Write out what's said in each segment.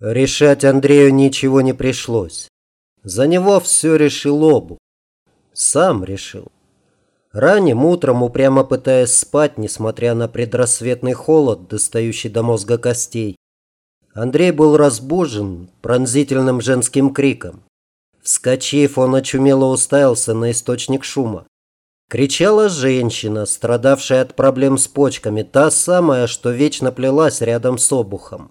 Решать Андрею ничего не пришлось. За него все решил Обу. Сам решил. Ранним утром, упрямо пытаясь спать, несмотря на предрассветный холод, достающий до мозга костей, Андрей был разбужен пронзительным женским криком. Вскочив, он очумело уставился на источник шума. Кричала женщина, страдавшая от проблем с почками, та самая, что вечно плелась рядом с обухом.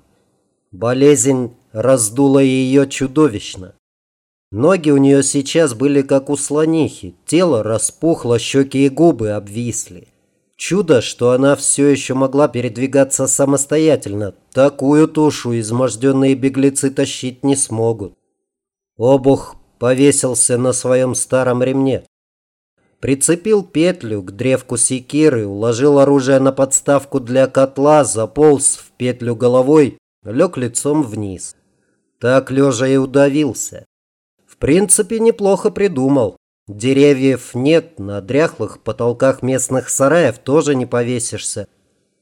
Болезнь раздула ее чудовищно. Ноги у нее сейчас были как у слонихи, тело распухло, щеки и губы обвисли. Чудо, что она все еще могла передвигаться самостоятельно. Такую тушу изможденные беглецы тащить не смогут. Обух повесился на своем старом ремне. Прицепил петлю к древку секиры, уложил оружие на подставку для котла, заполз в петлю головой, лег лицом вниз. Так лежа и удавился. В принципе, неплохо придумал. Деревьев нет, на дряхлых потолках местных сараев тоже не повесишься.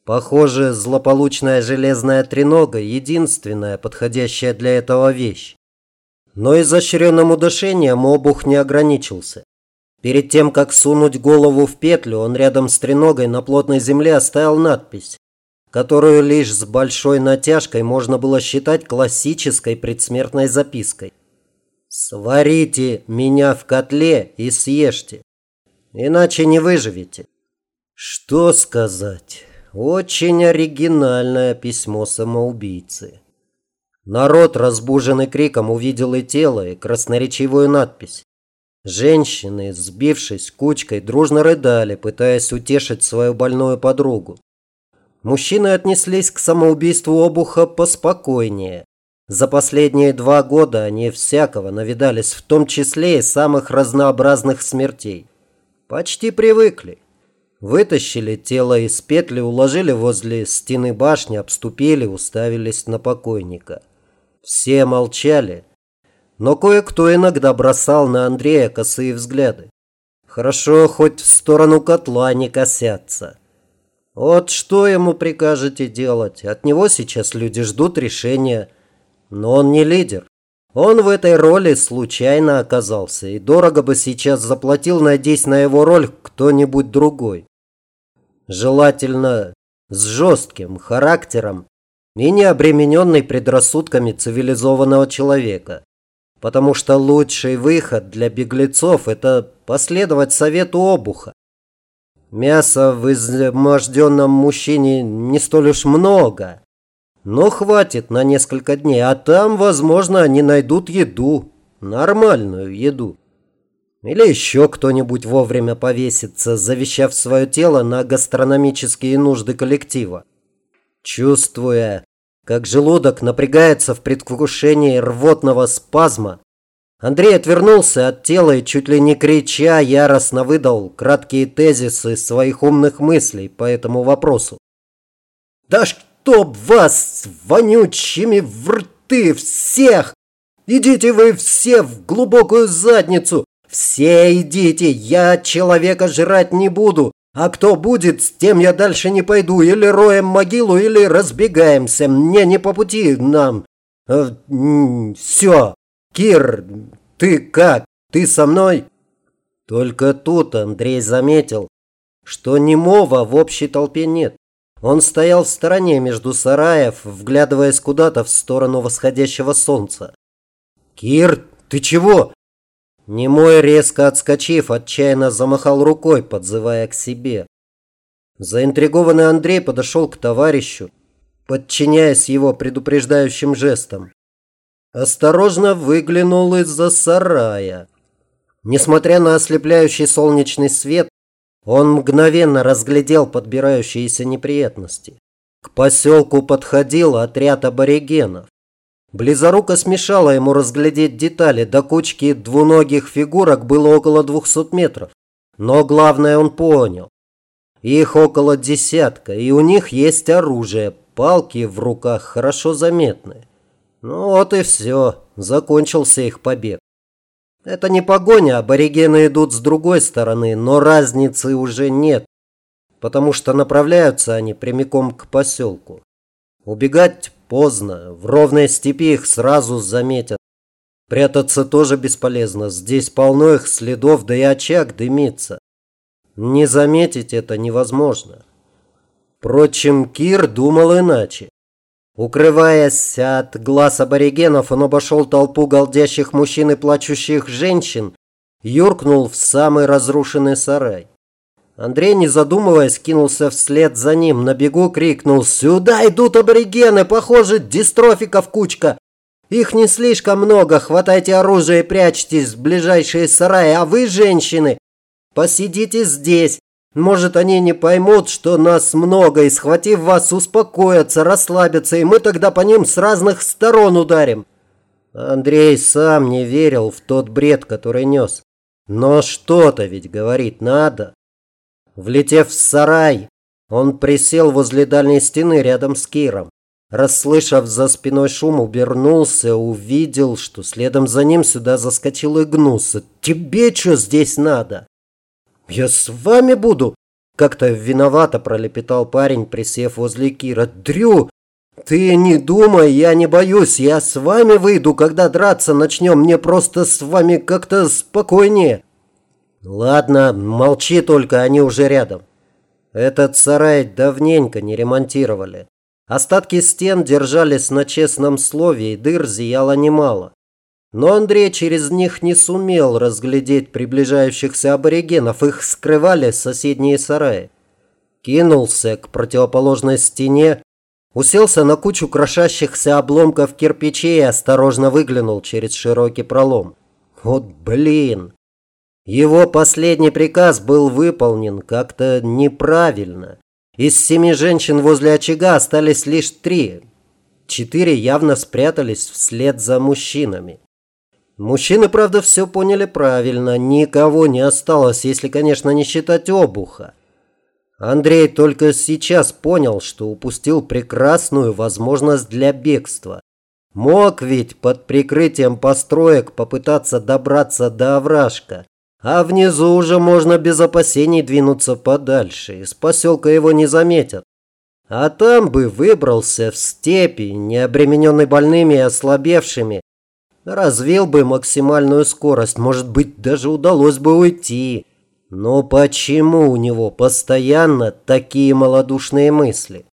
Похоже, злополучная железная тренога – единственная подходящая для этого вещь. Но изощренным удушением обух не ограничился. Перед тем, как сунуть голову в петлю, он рядом с треногой на плотной земле оставил надпись, которую лишь с большой натяжкой можно было считать классической предсмертной запиской. «Сварите меня в котле и съешьте, иначе не выживете». Что сказать? Очень оригинальное письмо самоубийцы. Народ, разбуженный криком, увидел и тело, и красноречивую надпись. Женщины, сбившись кучкой, дружно рыдали, пытаясь утешить свою больную подругу. Мужчины отнеслись к самоубийству обуха поспокойнее. За последние два года они всякого навидались, в том числе и самых разнообразных смертей. Почти привыкли. Вытащили тело из петли, уложили возле стены башни, обступили, уставились на покойника. Все молчали, но кое-кто иногда бросал на Андрея косые взгляды. Хорошо, хоть в сторону котла не косятся. Вот что ему прикажете делать? От него сейчас люди ждут решения. Но он не лидер. Он в этой роли случайно оказался и дорого бы сейчас заплатил, надеясь на его роль кто-нибудь другой. Желательно с жестким характером и не обремененный предрассудками цивилизованного человека потому что лучший выход для беглецов – это последовать совету обуха. Мяса в изможденном мужчине не столь уж много, но хватит на несколько дней, а там, возможно, они найдут еду, нормальную еду. Или еще кто-нибудь вовремя повесится, завещав свое тело на гастрономические нужды коллектива. Чувствуя, как желудок напрягается в предвкушении рвотного спазма. Андрей отвернулся от тела и чуть ли не крича яростно выдал краткие тезисы своих умных мыслей по этому вопросу. «Да чтоб вас вонючими в рты всех! Идите вы все в глубокую задницу! Все идите, я человека жрать не буду, а кто будет, с тем я дальше не пойду. Или роем могилу, или разбегаемся. Мне не по пути нам. Э, все. Кир, ты как? Ты со мной? Только тут Андрей заметил, что немого в общей толпе нет. Он стоял в стороне между сараев, вглядываясь куда-то в сторону восходящего солнца. «Кир, ты чего?» Немой, резко отскочив, отчаянно замахал рукой, подзывая к себе. Заинтригованный Андрей подошел к товарищу, подчиняясь его предупреждающим жестам. Осторожно выглянул из-за сарая. Несмотря на ослепляющий солнечный свет, он мгновенно разглядел подбирающиеся неприятности. К поселку подходил отряд аборигенов. Близоруко смешало ему разглядеть детали. До кучки двуногих фигурок было около 200 метров. Но главное он понял. Их около десятка, и у них есть оружие. Палки в руках хорошо заметны. Ну вот и все. Закончился их побег. Это не погоня, аборигены идут с другой стороны, но разницы уже нет, потому что направляются они прямиком к поселку. Убегать поздно. В ровной степи их сразу заметят. Прятаться тоже бесполезно. Здесь полно их следов, да и очаг дымится. Не заметить это невозможно. Впрочем, Кир думал иначе. Укрываясь от глаз аборигенов, он обошел толпу голдящих мужчин и плачущих женщин, юркнул в самый разрушенный сарай. Андрей, не задумываясь, кинулся вслед за ним, на бегу крикнул «Сюда идут аборигены! Похоже, дистрофиков кучка! Их не слишком много, хватайте оружие и прячьтесь в ближайшие сараи, а вы, женщины, посидите здесь, может, они не поймут, что нас много, и, схватив вас, успокоятся, расслабятся, и мы тогда по ним с разных сторон ударим. Андрей сам не верил в тот бред, который нес. Но что-то ведь говорить надо. Влетев в сарай, он присел возле дальней стены рядом с Киром. Расслышав за спиной шум, обернулся, увидел, что следом за ним сюда заскочил Игнус. «Тебе что здесь надо?» «Я с вами буду!» Как-то виновато пролепетал парень, присев возле Кира. «Дрю, ты не думай, я не боюсь. Я с вами выйду, когда драться начнем. Мне просто с вами как-то спокойнее». «Ладно, молчи только, они уже рядом». Этот сарай давненько не ремонтировали. Остатки стен держались на честном слове, и дыр зияло немало. Но Андрей через них не сумел разглядеть приближающихся аборигенов, их скрывали соседние сараи. Кинулся к противоположной стене, уселся на кучу крошащихся обломков кирпичей и осторожно выглянул через широкий пролом. Вот блин! Его последний приказ был выполнен как-то неправильно. Из семи женщин возле очага остались лишь три. Четыре явно спрятались вслед за мужчинами. Мужчины, правда, все поняли правильно. Никого не осталось, если, конечно, не считать обуха. Андрей только сейчас понял, что упустил прекрасную возможность для бегства. Мог ведь под прикрытием построек попытаться добраться до овражка. А внизу уже можно без опасений двинуться подальше. Из поселка его не заметят. А там бы выбрался в степи, не обремененный больными и ослабевшими, Развил бы максимальную скорость, может быть, даже удалось бы уйти. Но почему у него постоянно такие малодушные мысли?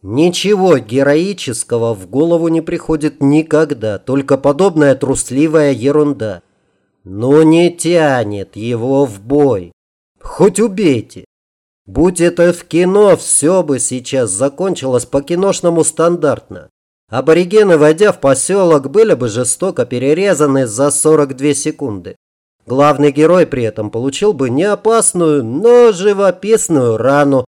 Ничего героического в голову не приходит никогда, только подобная трусливая ерунда. Но не тянет его в бой. Хоть убейте. Будь это в кино, все бы сейчас закончилось по-киношному стандартно. Аборигены, войдя в поселок, были бы жестоко перерезаны за 42 секунды. Главный герой при этом получил бы не опасную, но живописную рану,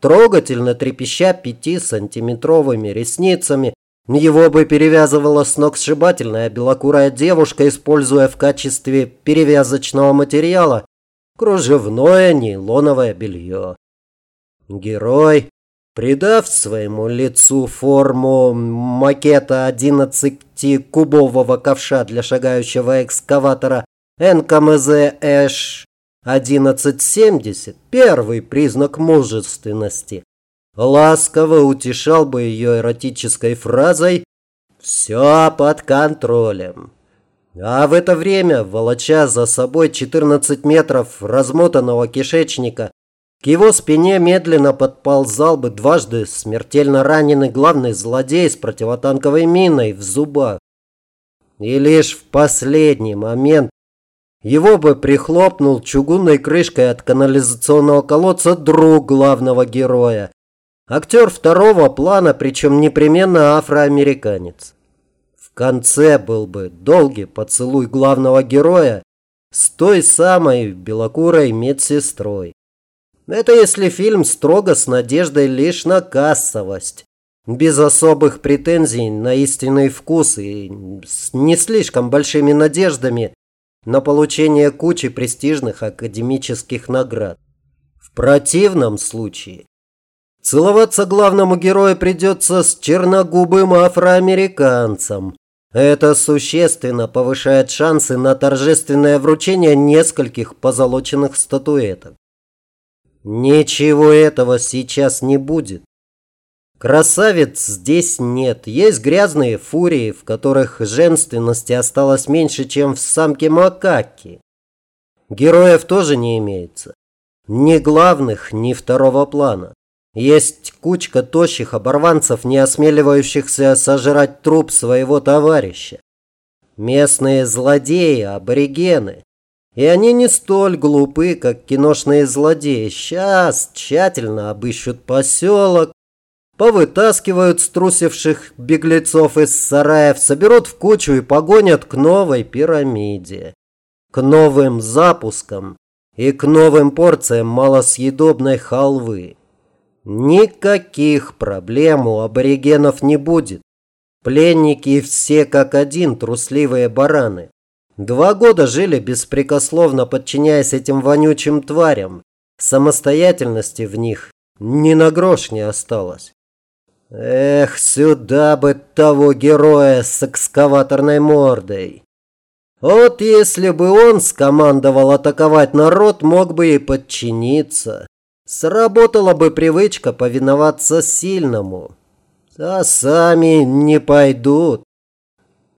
трогательно трепеща пятисантиметровыми ресницами. Его бы перевязывала сногсшибательная белокурая девушка, используя в качестве перевязочного материала кружевное нейлоновое белье. Герой Придав своему лицу форму макета 11-кубового ковша для шагающего экскаватора НКМЗ Эш 1170, первый признак мужественности, ласково утешал бы ее эротической фразой «Все под контролем». А в это время, волоча за собой 14 метров размотанного кишечника, к его спине медленно подползал бы дважды смертельно раненый главный злодей с противотанковой миной в зубах. И лишь в последний момент его бы прихлопнул чугунной крышкой от канализационного колодца друг главного героя. Актер второго плана, причем непременно афроамериканец. В конце был бы долгий поцелуй главного героя с той самой белокурой медсестрой. Это если фильм строго с надеждой лишь на кассовость, без особых претензий на истинный вкус и с не слишком большими надеждами на получение кучи престижных академических наград. В противном случае целоваться главному герою придется с черногубым афроамериканцем. Это существенно повышает шансы на торжественное вручение нескольких позолоченных статуэток. Ничего этого сейчас не будет. Красавиц здесь нет. Есть грязные фурии, в которых женственности осталось меньше, чем в самке макаки. Героев тоже не имеется. Ни главных, ни второго плана. Есть кучка тощих оборванцев, не осмеливающихся сожрать труп своего товарища. Местные злодеи, аборигены. И они не столь глупы, как киношные злодеи. Сейчас тщательно обыщут поселок, повытаскивают струсивших беглецов из сараев, соберут в кучу и погонят к новой пирамиде, к новым запускам и к новым порциям малосъедобной халвы. Никаких проблем у аборигенов не будет. Пленники все как один трусливые бараны. Два года жили беспрекословно, подчиняясь этим вонючим тварям. Самостоятельности в них ни на грош не осталось. Эх, сюда бы того героя с экскаваторной мордой. Вот если бы он скомандовал атаковать народ, мог бы и подчиниться. Сработала бы привычка повиноваться сильному. А сами не пойдут.